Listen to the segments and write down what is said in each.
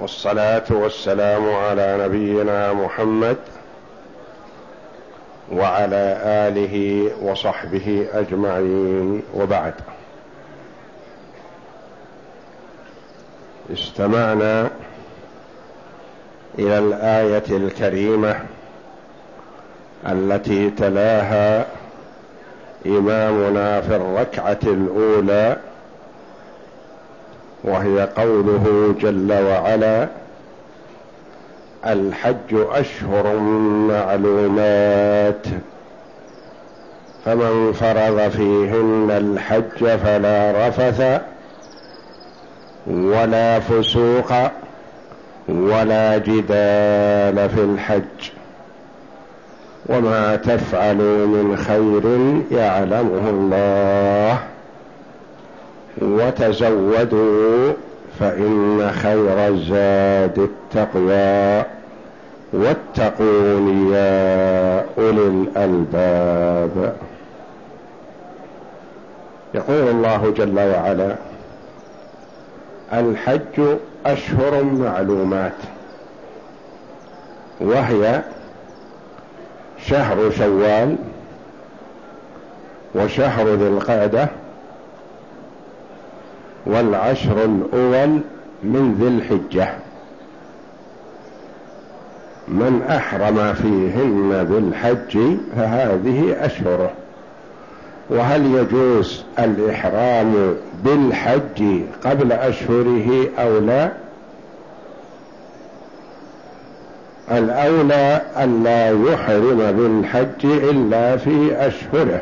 والصلاة والسلام على نبينا محمد وعلى آله وصحبه أجمعين. وبعد. استمعنا إلى الآية الكريمة التي تلاها إمامنا في الركعة الأولى وهي قوله جل وعلا الحج أشهر معلومات فمن فرض فيهن الحج فلا رفث ولا فسوق ولا جدال في الحج. وما تفعلوا من خير يعلمه الله. وتزودوا فإن خير الزاد التقوى. واتقون يا أولي الألباب يقول الله جل وعلا الحج أشهر معلومات وهي شهر شوال وشهر ذي القعدة والعشر الأول من ذي الحجة. من أحرم فيهن بالحج فهذه أشهره وهل يجوز الإحرام بالحج قبل أشهره أو لا؟ الأولى أن لا يحرم بالحج إلا في أشهره.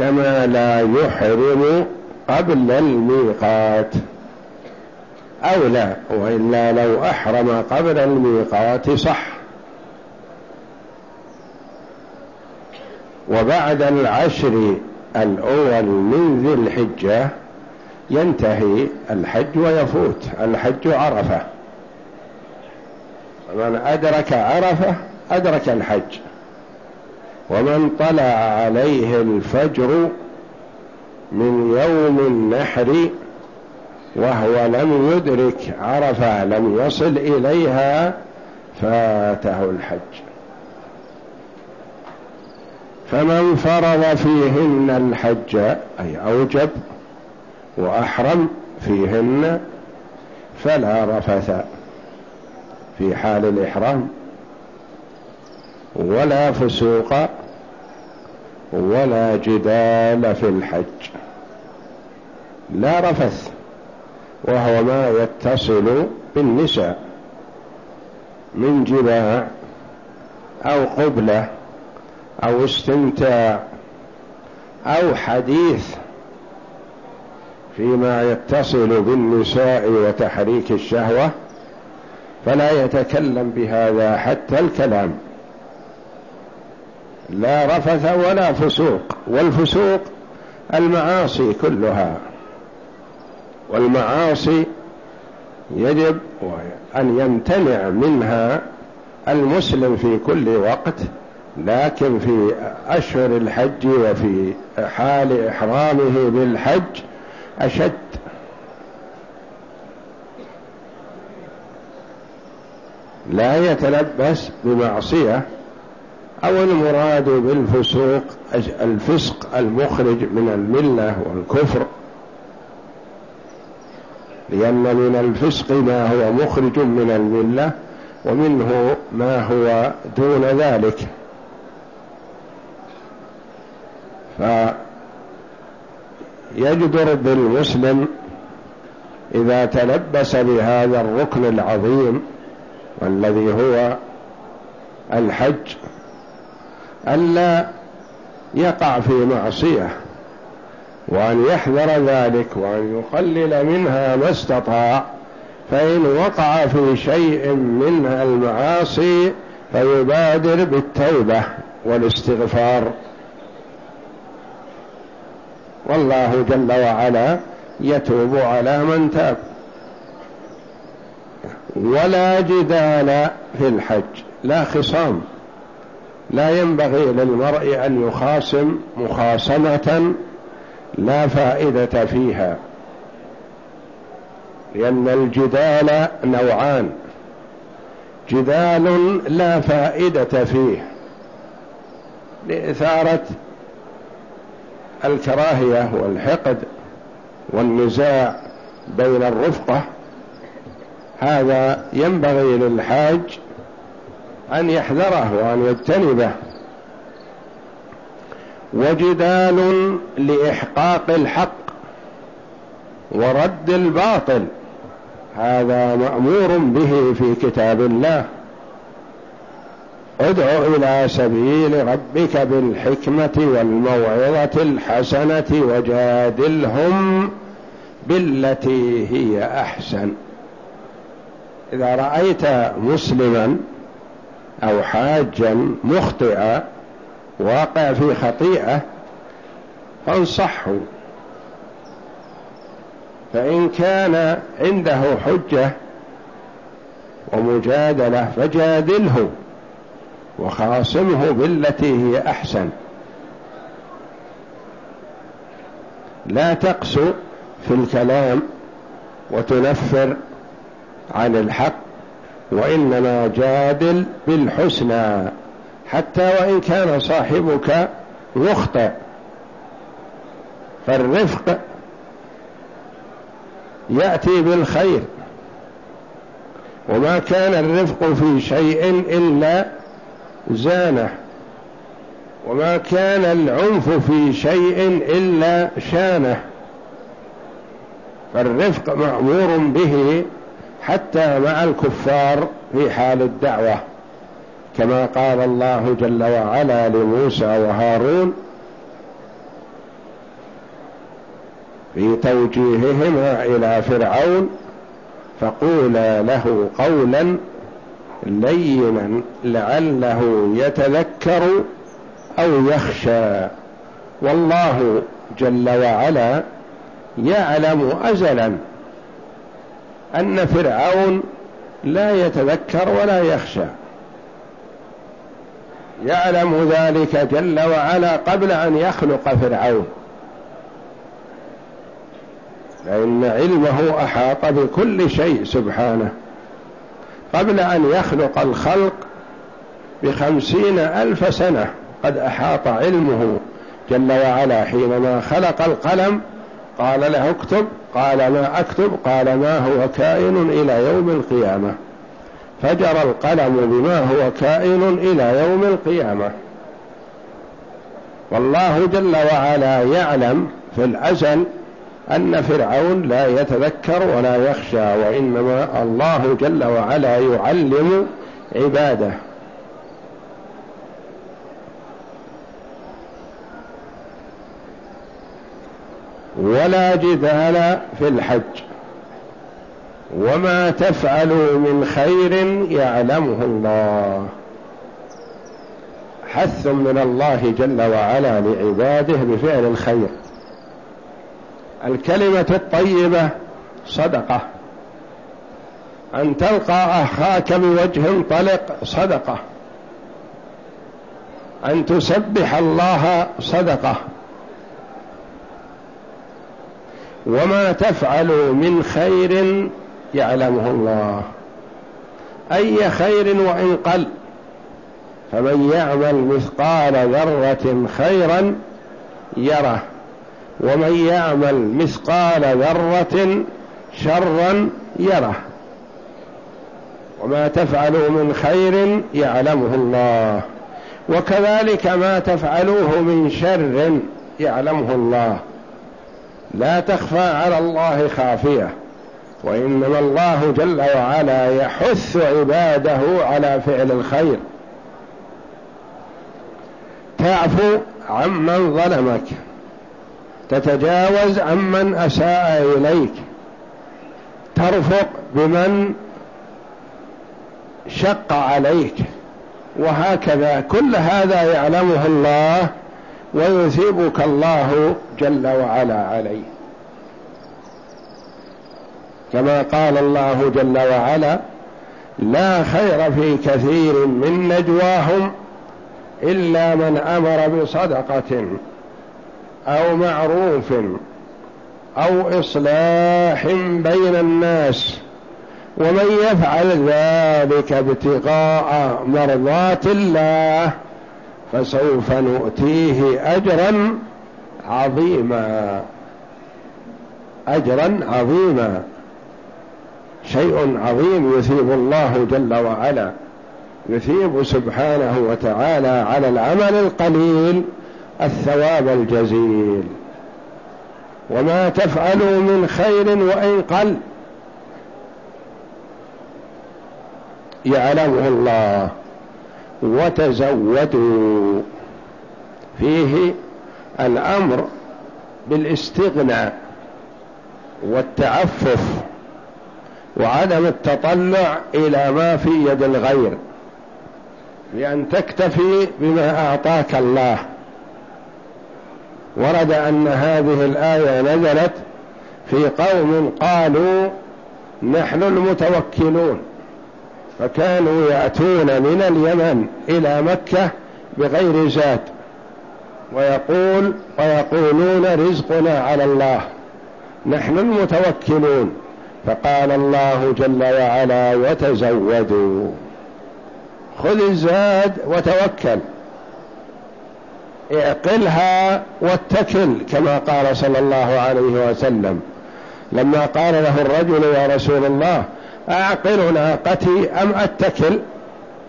كما لا يحرم قبل الميقات. أو لا وإلا لو أحرم قبل الميقات صح. وبعد العشر الأول من ذي الحجة ينتهي الحج ويفوت. الحج عرفة. من أدرك عرفة أدرك الحج. ومن طلع عليه الفجر من يوم النحر وهو لم يدرك عرفة لم يصل إليها فاته الحج. فمن فرض فيهن الحج أي أوجب وأحرم فيهن فلا رفث في حال الإحرام ولا فسوق ولا جدال في الحج. لا رفث وهو ما يتصل بالنساء من جماع أو قبلة أو استمتاع أو حديث فيما يتصل بالنساء وتحريك الشهوة فلا يتكلم بهذا حتى الكلام. لا رفث ولا فسوق والفسوق المعاصي كلها. والمعاصي يجب أن يمتنع منها المسلم في كل وقت لكن في أشهر الحج وفي حال إحرامه بالحج أشد. لا يتلبس بمعصية أو المراد بالفسوق الفسق المخرج من الملة والكفر. لأن من الفسق ما هو مخرج من الملة ومنه ما هو دون ذلك. فيجدر بالمسلم إذا تلبس بهذا الركن العظيم والذي هو الحج ألا يقع في معصية وأن يحذر ذلك وأن يقلل منها ما استطاع فإن وقع في شيء منها المعاصي فيبادر بالتوبة والاستغفار. والله جل وعلا يتوب على من تاب. ولا جدال في الحج لا خصام. لا ينبغي للمرء أن يخاصم مخاصمة لا فائدة فيها لأن الجدال نوعان. جدال لا فائدة فيه لإثارة الكراهية والحقد والنزاع بين الرفقة. هذا ينبغي للحاج أن يحذره وأن يجتنبه. وجدال لإحقاق الحق ورد الباطل. هذا مأمور به في كتاب الله. ادع إلى سبيل ربك بالحكمة والموعظة الحسنة وجادلهم بالتي هي أحسن. إذا رأيت مسلما أو حاجا مخطئا واقع في خطيئة فانصحه. فإن كان عنده حجة ومجادلة فجادله وخاصمه بالتي هي أحسن. لا تقسو في الكلام وتنفر عن الحق وإنما جادل بالحسنى حتى وإن كان صاحبك مخطئ. فالرفق يأتي بالخير. وما كان الرفق في شيء إلا زانه. وما كان العنف في شيء إلا شانه. فالرفق مأمور به حتى مع الكفار في حال الدعوة كما قال الله جل وعلا لموسى وهارون في توجيههما إلى فرعون فقولا له قولا لينا لعله يتذكر أو يخشى. والله جل وعلا يعلم أزلا أن فرعون لا يتذكر ولا يخشى. يعلم ذلك جل وعلا قبل أن يخلق فرعون. فإن علمه أحاط بكل شيء سبحانه. قبل أن يخلق الخلق بخمسين ألف سنة قد أحاط علمه جل وعلا حينما خلق القلم قال له اكتب قال ما أكتب قال ما هو كائن إلى يوم القيامة. فجر القلم بما هو كائن إلى يوم القيامة. والله جل وعلا يعلم في الأزل أن فرعون لا يتذكر ولا يخشى وإنما الله جل وعلا يعلم عباده. ولا جدال في الحج. وما تفعلوا من خير يعلمه الله. حث من الله جل وعلا لعباده بفعل الخير. الكلمة الطيبة صدقة. أن تلقى أخاك بوجه طلق صدقة. أن تسبح الله صدقة. وما تفعلوا من خير يعلمه الله. أي خير وإن قل. فمن يعمل مثقال ذرة خيرا يره. ومن يعمل مثقال ذرة شرا يره. وما تفعلوا من خير يعلمه الله. وكذلك ما تفعلوه من شر يعلمه الله. لا تخفى على الله خافية وإنما الله جل وعلا يحث عباده على فعل الخير. تعفو عمن ظلمك تتجاوز عمن أساء إليك ترفق بمن شق عليك وهكذا. كل هذا يعلمه الله ويثيبك الله جل وعلا عليه. كما قال الله جل وعلا لا خير في كثير من نجواهم إلا من أمر بصدقة أو معروف أو إصلاح بين الناس ومن يفعل ذلك ابتغاء مرضات الله فسوف نؤتيه أجرا عظيما أجرا عظيما. شيء عظيم يثيب الله جل وعلا يثيب سبحانه وتعالى على العمل القليل الثواب الجزيل. وما تفعلوا من خير وإن قل يعلمه الله. وتزودوا. فيه الأمر بالاستغناء والتعفف وعدم التطلع إلى ما في يد الغير بأن تكتفي بما أعطاك الله. ورد أن هذه الآية نزلت في قوم قالوا نحن المتوكلون. فكانوا يأتون من اليمن إلى مكة بغير زاد ويقول ويقولون رزقنا على الله نحن المتوكلون فقال الله جل وعلا وتزودوا. خذ الزاد وتوكل. اعقلها واتكل كما قال صلى الله عليه وسلم. لما قال له الرجل يا رسول الله أعقل ناقتي أم أتكل؟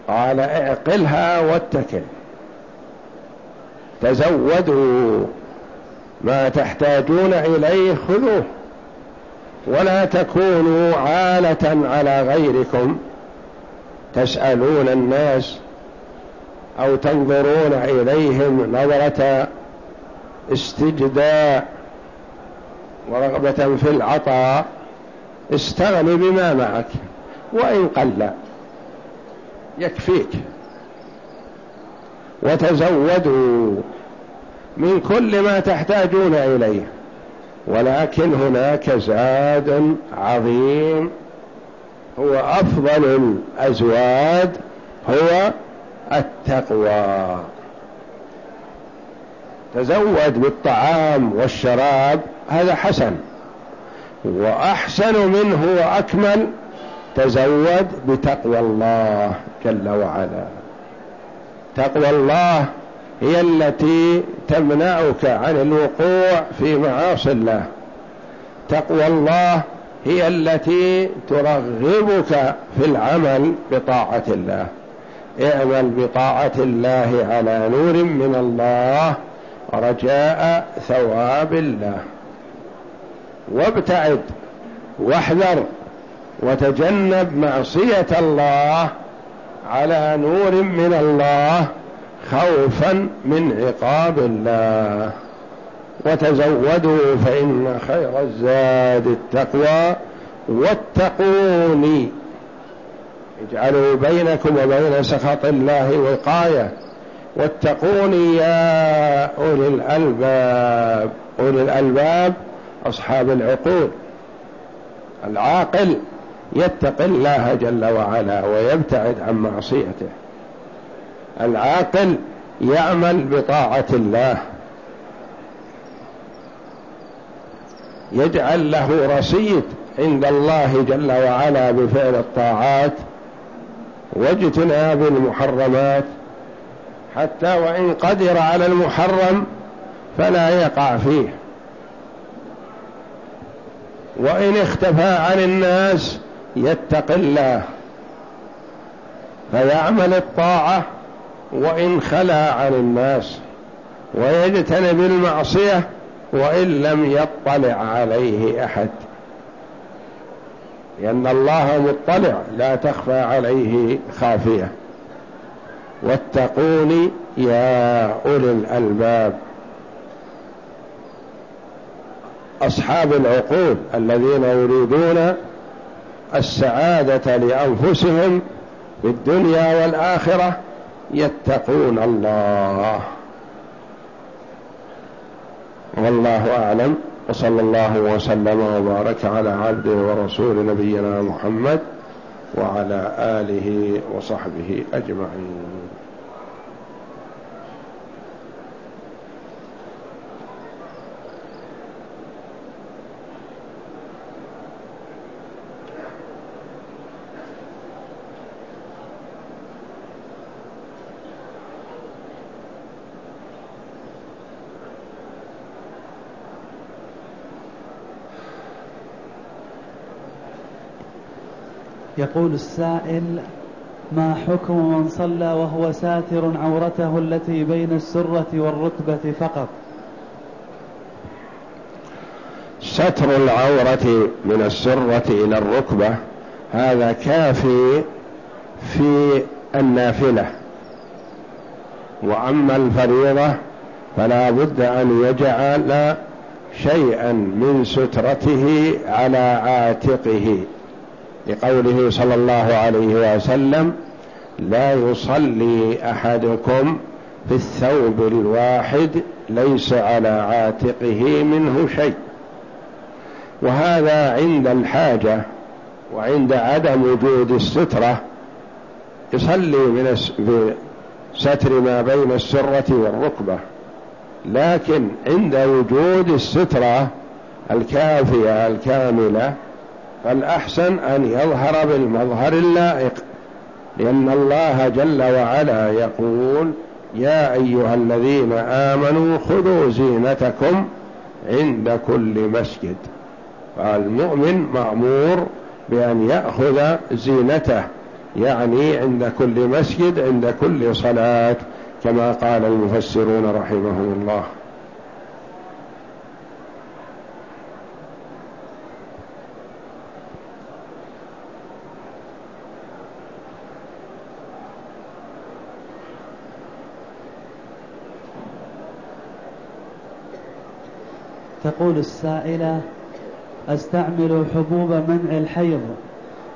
قال اعقلها واتكل. تزودوا ما تحتاجون إليه خذوه. ولا تكونوا عالة على غيركم. تسألون الناس أو تنظرون إليهم نظرة استجداء ورغبة في العطاء. استغن بما معك وإن قل يكفيك. وتزودوا من كل ما تحتاجون إليه ولكن هناك زاد عظيم هو أفضل الأزواد هو التقوى. تزود بالطعام والشراب هذا حسن. وأحسن منه وأكمل تزود بتقوى الله جل وعلا. تقوى الله هي التي تمنعك عن الوقوع في معاصي الله. تقوى الله هي التي ترغبك في العمل بطاعة الله. اعمل بطاعة الله على نور من الله رجاء ثواب الله. وابتعد واحذر وتجنب معصية الله على نور من الله خوفا من عقاب الله. وتزودوا فإن خير الزاد التقوى واتقوني. اجعلوا بينكم وبين سخط الله وقاية. واتقوني يا أولي الألباب. أولي الألباب أصحاب العقول. العاقل يتقي الله جل وعلا ويبتعد عن معصيته. العاقل يعمل بطاعة الله. يجعل له رصيد عند الله جل وعلا بفعل الطاعات واجتناب المحرمات. حتى وإن قدر على المحرم فلا يقع فيه. وإن اختفى عن الناس يتق الله فيعمل الطاعة وإن خلا عن الناس ويجتنب المعصية وإن لم يطلع عليه أحد. لأن الله مطلع لا تخفى عليه خافية. واتقوني يا أولي الألباب. أصحاب العقول الذين يريدون السعادة لأنفسهم في الدنيا والآخرة يتقون الله. والله أعلم. وصلى الله وسلم وبارك على عبده ورسول نبينا محمد وعلى آله وصحبه أجمعين. يقول السائل ما حكم من صلى وهو ساتر عورته التي بين السرة والركبة فقط؟ ستر العورة من السرة إلى الركبة هذا كافي في النافلة. وأما الفريضة فلا بد أن يجعل شيئا من سترته على عاتقه. لقوله صلى الله عليه وسلم لا يصلي أحدكم في الثوب الواحد ليس على عاتقه منه شيء. وهذا عند الحاجة وعند عدم وجود السترة. يصلي من ستر ما بين السرة والركبة لكن عند وجود السترة الكافية الكاملة فالأحسن أن يظهر بالمظهر اللائق لأن الله جل وعلا يقول يا أيها الذين آمنوا خذوا زينتكم عند كل مسجد. فالمؤمن مأمور بأن يأخذ زينته يعني عند كل مسجد عند كل صلاة كما قال المفسرون رحمهم الله. تقول السائلة أستعمل حبوب منع الحيض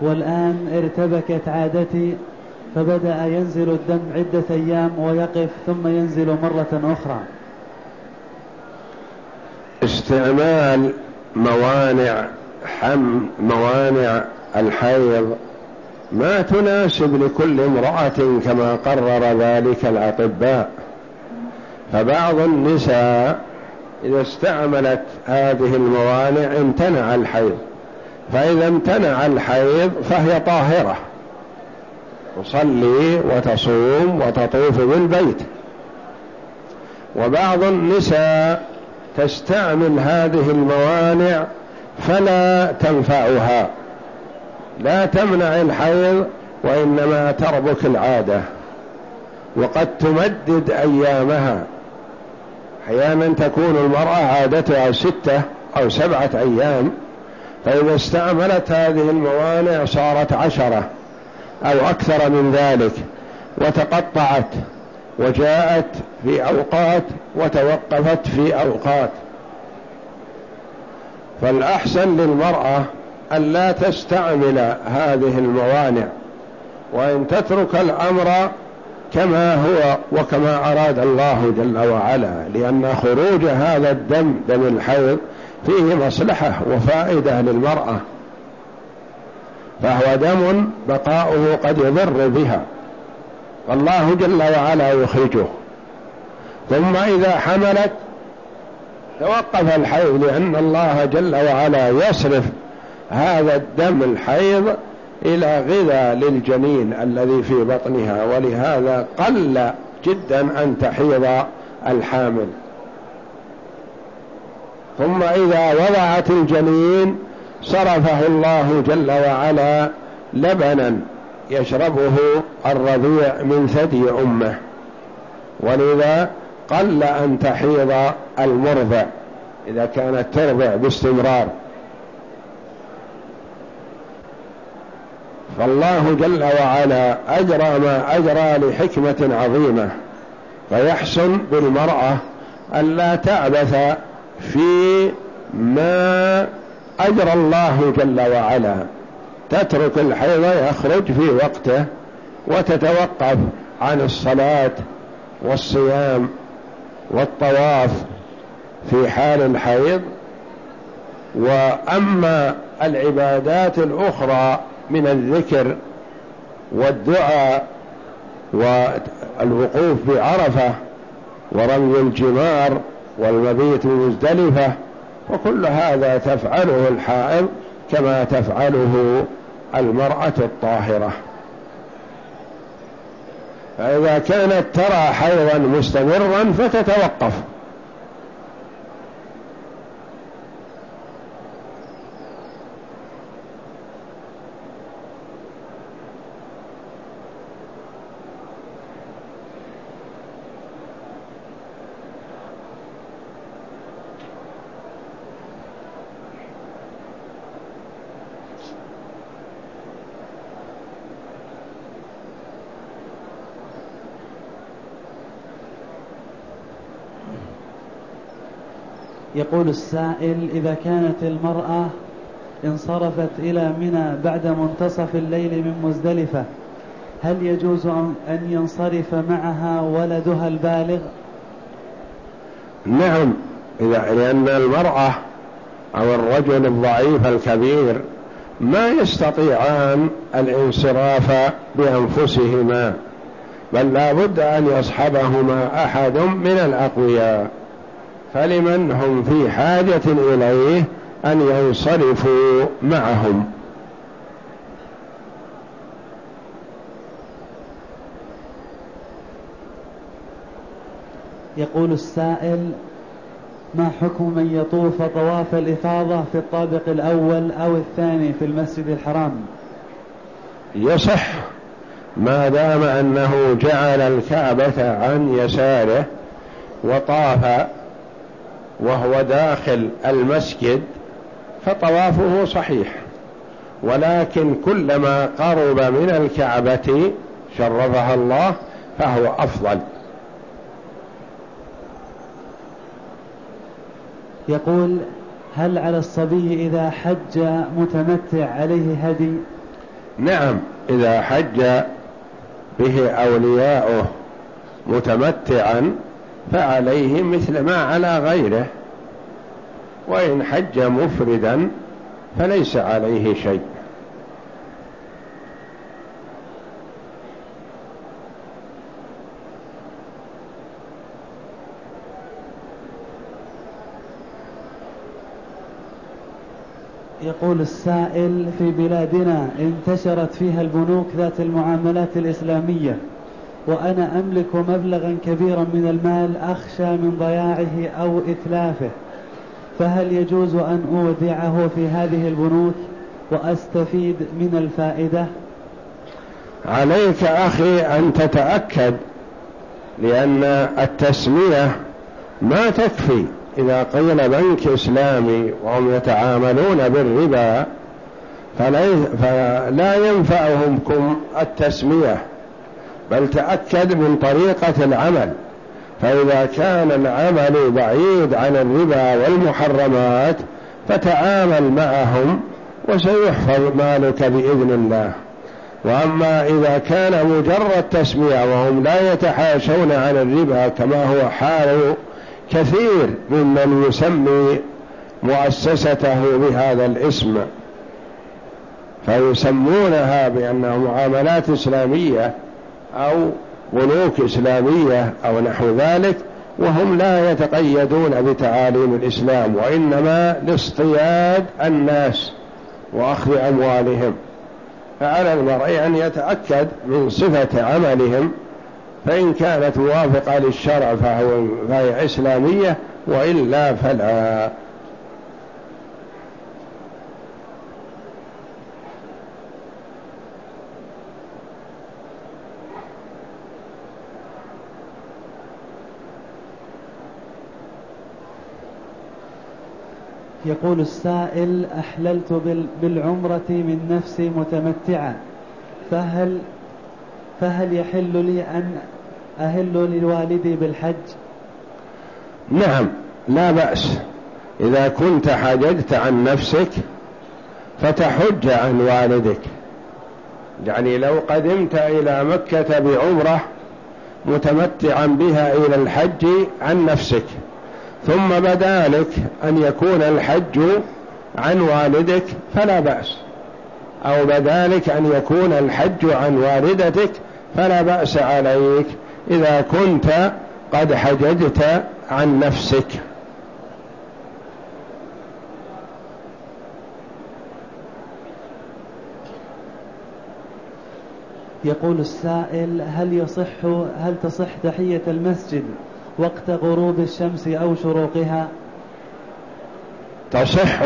والآن ارتبكت عادتي فبدأ ينزل الدم عدة أيام ويقف ثم ينزل مرة أخرى. استعمال موانع حم موانع الحيض ما تناسب لكل امرأة كما قرر ذلك الأطباء. فبعض النساء إذا استعملت هذه الموانع امتنع الحيض. فإذا امتنع الحيض فهي طاهرة. تصلي وتصوم وتطوف بالبيت. وبعض النساء تستعمل هذه الموانع فلا تنفعها. لا تمنع الحيض وإنما تربك العادة. وقد تمدد أيامها. أحيانا تكون المرأة عادتها ستة أو سبعة أيام فإذا استعملت هذه الموانع صارت عشرة أو أكثر من ذلك وتقطعت وجاءت في أوقات وتوقفت في أوقات. فالأحسن للمرأة أن لا تستعمل هذه الموانع وإن تترك الأمر كما هو وكما أراد الله جل وعلا لأن خروج هذا الدم دم الحيض فيه مصلحة وفائدة للمرأة. فهو دم بقاؤه قد يضر بها. فالله جل وعلا يخرجه. ثم إذا حملت توقف الحيض لأن الله جل وعلا يصرف هذا الدم الحيض إلى غذاء للجنين الذي في بطنها ولهذا قل جدا أن تحيض الحامل. ثم إذا وضعت الجنين صرفه الله جل وعلا لبنا يشربه الرضيع من ثدي أمه. ولذا قل أن تحيض المرضع إذا كانت ترضع باستمرار. فالله جل وعلا أجرى ما أجرى لحكمة عظيمة. فيحسن بالمرأة ألا تعبث في ما أجرى الله جل وعلا. تترك الحيض يخرج في وقته وتتوقف عن الصلاة والصيام والطواف في حال الحيض. وأما العبادات الأخرى من الذكر والدعاء والوقوف بعرفة ورمي الجمار والمبيت مزدلفة وكل هذا تفعله الحائض كما تفعله المرأة الطاهرة. فإذا كانت ترى حيضا مستمرا فتتوقف. يقول السائل إذا كانت المرأة انصرفت إلى منى بعد منتصف الليل من مزدلفة هل يجوز أن ينصرف معها ولدها البالغ؟ نعم إذا لأن المرأة أو الرجل الضعيف الكبير ما يستطيعان الانصراف بأنفسهما بل لا بد أن يصحبهما أحد من الأقوياء. فلمن هم في حاجة إليه أن ينصرفوا معهم. يقول السائل ما حكم من يطوف طواف الإفاضة في الطابق الأول أو الثاني في المسجد الحرام؟ يصح ما دام أنه جعل الكعبة عن يساره وطاف وهو داخل المسجد فطوافه صحيح. ولكن كلما قرب من الكعبة شرفها الله فهو أفضل. يقول هل على الصبي إذا حج متمتع عليه هدي؟ نعم إذا حج به أولياؤه متمتعا فعليه مثل ما على غيره. وإن حج مفردا فليس عليه شيء. يقول السائل في بلادنا انتشرت فيها البنوك ذات المعاملات الإسلامية. وأنا أملك مبلغا كبيرا من المال أخشى من ضياعه أو إتلافه فهل يجوز أن أودعه في هذه البنوك وأستفيد من الفائدة؟ عليك أخي أن تتأكد لأن التسمية ما تكفي. إذا قيل بنك إسلامي وهم يتعاملون بالربا فلا ينفعهم التسمية. بل تأكد من طريقة العمل. فإذا كان العمل بعيد عن الربا والمحرمات فتعامل معهم وسيحفظ مالك بإذن الله. وأما إذا كان مجرد تسمية وهم لا يتحاشون عن الربا كما هو حال كثير ممن يسمي مؤسسته بهذا الاسم فيسمونها بأنها معاملات إسلامية. أو بنوك إسلامية أو نحو ذلك وهم لا يتقيدون بتعاليم الإسلام وإنما لاصطياد الناس وأخذ أموالهم. فعلى المرء أن يتأكد من صفة عملهم فإن كانت موافقة للشرع فهي إسلامية وإلا فلا. يقول السائل أحللت بالعمرة من نفسي متمتعا فهل فهل يحل لي أن أهل لوالدي بالحج؟ نعم لا بأس. إذا كنت حججت عن نفسك فتحج عن والدك. يعني لو قدمت إلى مكة بعمرة متمتعا بها إلى الحج عن نفسك. ثم بدا لك أن يكون الحج عن والدك فلا بأس. أو بدا لك أن يكون الحج عن والدتك فلا بأس عليك. إذا كنت قد حججت عن نفسك. يقول السائل هل يصح هل تصح تحية المسجد؟ وقت غروب الشمس أو شروقها. تصح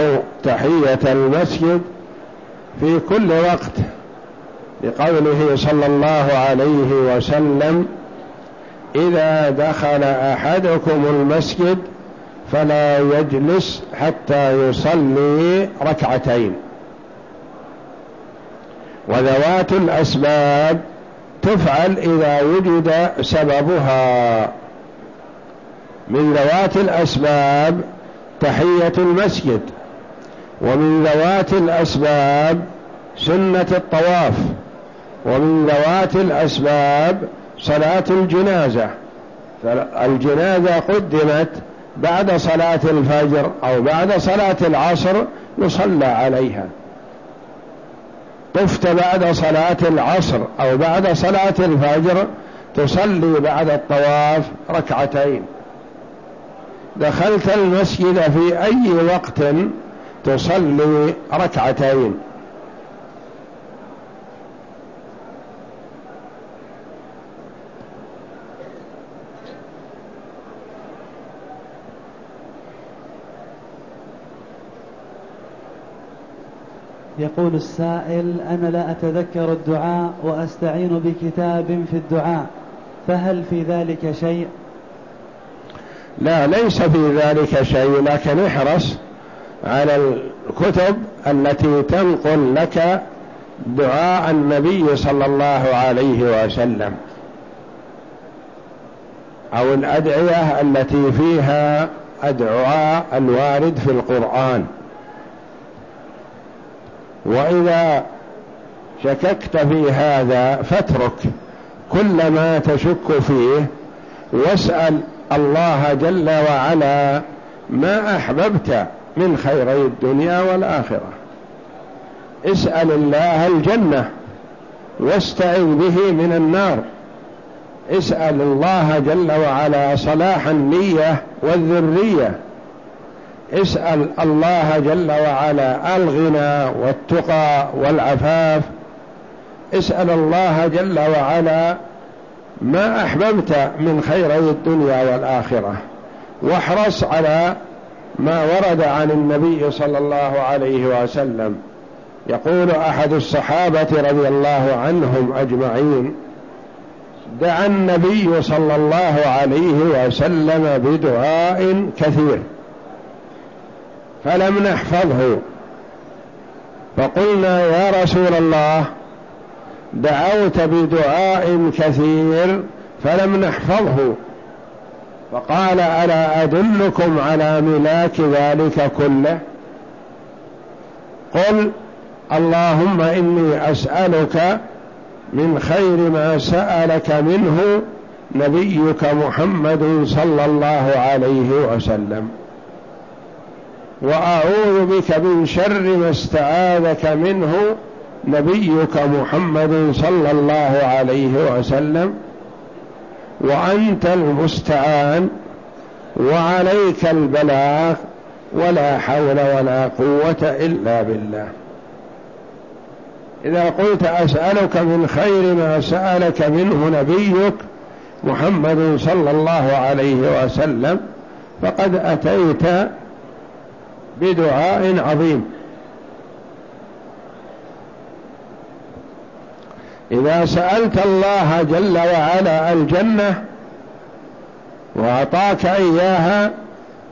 تحية المسجد في كل وقت لقوله صلى الله عليه وسلم إذا دخل أحدكم المسجد فلا يجلس حتى يصلي ركعتين. وذوات الأسباب تفعل إذا وجد سببها. من ذوات الأسباب تحية المسجد ومن ذوات الأسباب سنة الطواف ومن ذوات الأسباب صلاة الجنازة. فالجنازة قدمت بعد صلاة الفجر أو بعد صلاة العصر يصلى عليها. طفت بعد صلاة العصر أو بعد صلاة الفجر تصلي بعد الطواف ركعتين. دخلت المسجد في أي وقت تصلي ركعتين. يقول السائل أنا لا أتذكر الدعاء وأستعين بكتاب في الدعاء فهل في ذلك شيء؟ لا ليس في ذلك شيء لكن احرص على الكتب التي تنقل لك دعاء النبي صلى الله عليه وسلم أو الأدعية التي فيها أدعاء الوارد في القرآن. وإذا شككت في هذا فاترك كل ما تشك فيه واسأل الله جل وعلا ما أحببت من خيري الدنيا والآخرة. اسأل الله الجنة واستعذ به من النار. اسأل الله جل وعلا صلاح النية والذرية. اسأل الله جل وعلا الغنى والتقى والعفاف. اسأل الله جل وعلا ما أحببت من خيري الدنيا والآخرة. واحرص على ما ورد عن النبي صلى الله عليه وسلم. يقول أحد الصحابة رضي الله عنهم أجمعين دعا النبي صلى الله عليه وسلم بدعاء كثير فلم نحفظه. فقلنا يا رسول الله دعوت بدعاء كثير فلم نحفظه. فقال ألا أدلكم على ملاك ذلك كله؟ قل اللهم إني أسألك من خير ما سألك منه نبيك محمد صلى الله عليه وسلم. وأعوذ بك من شر ما استعاذك منه نبيك محمد صلى الله عليه وسلم وأنت المستعان وعليك البلاغ ولا حول ولا قوة إلا بالله. إذا قلت أسألك من خير ما سألك منه نبيك محمد صلى الله عليه وسلم فقد أتيت بدعاء عظيم. إذا سألت الله جل وعلا الجنة وأعطاك إياها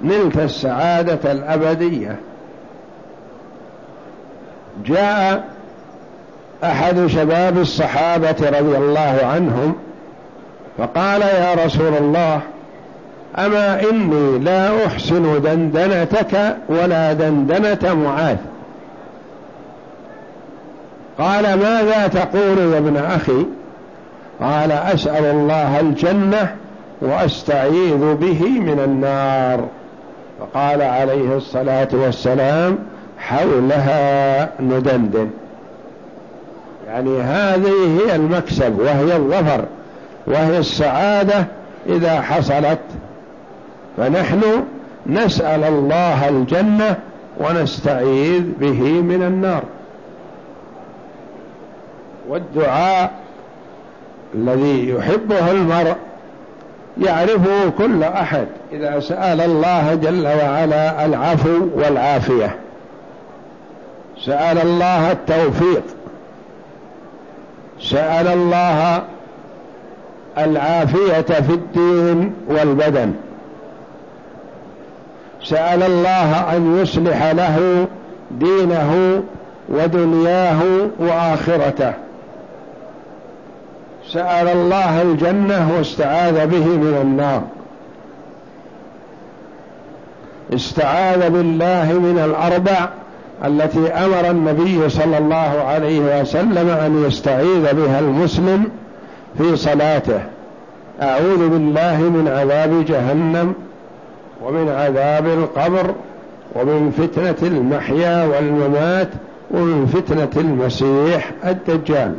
نلت السعادة الأبدية. جاء أحد شباب الصحابة رضي الله عنهم فقال يا رسول الله أما إني لا أحسن دندنتك ولا دندنة معاذ؟ قال ماذا تقول يا ابن أخي؟ قال أسأل الله الجنة وأستعيذ به من النار. فقال عليه الصلاة والسلام حولها ندندن. يعني هذه هي المكسب وهي الظفر وهي السعادة إذا حصلت. فنحن نسأل الله الجنة ونستعيذ به من النار. والدعاء الذي يحبه المرء يعرفه كل أحد إذا سأل الله جل وعلا العفو والعافية. سأل الله التوفيق. سأل الله العافية في الدين والبدن. سأل الله أن يصلح له دينه ودنياه وآخرته. سأل الله الجنة واستعاذ به من النار. استعاذ بالله من الأربع التي أمر النبي صلى الله عليه وسلم أن يستعيذ بها المسلم في صلاته. أعوذ بالله من عذاب جهنم ومن عذاب القبر ومن فتنة المحيا والممات ومن فتنة المسيح الدجال.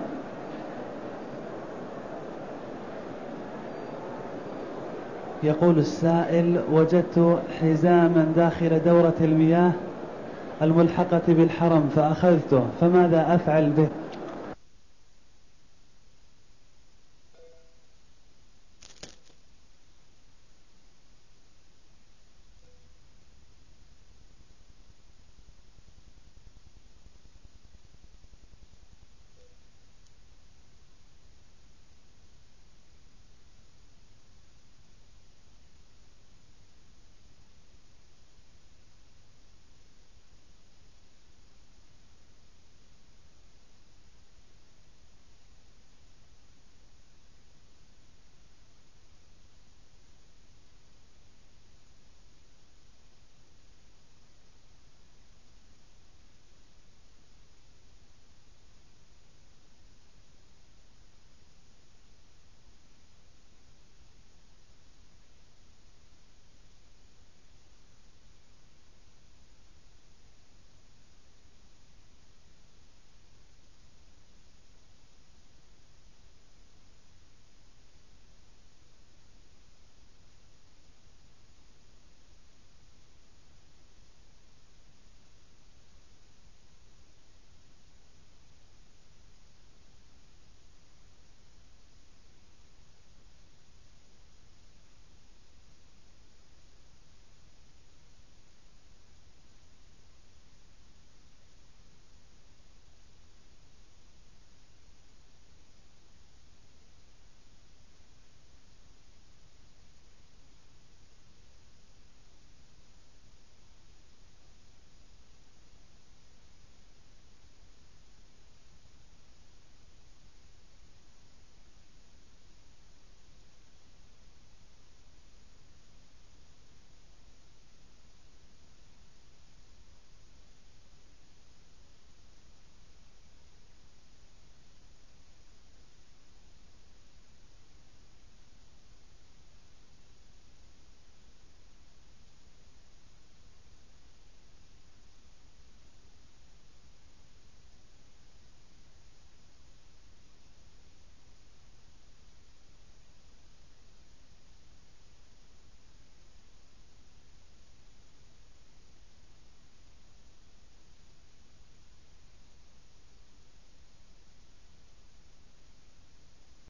يقول السائل وجدت حزاما داخل دورة المياه الملحقة بالحرم فأخذته فماذا أفعل به؟